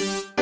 you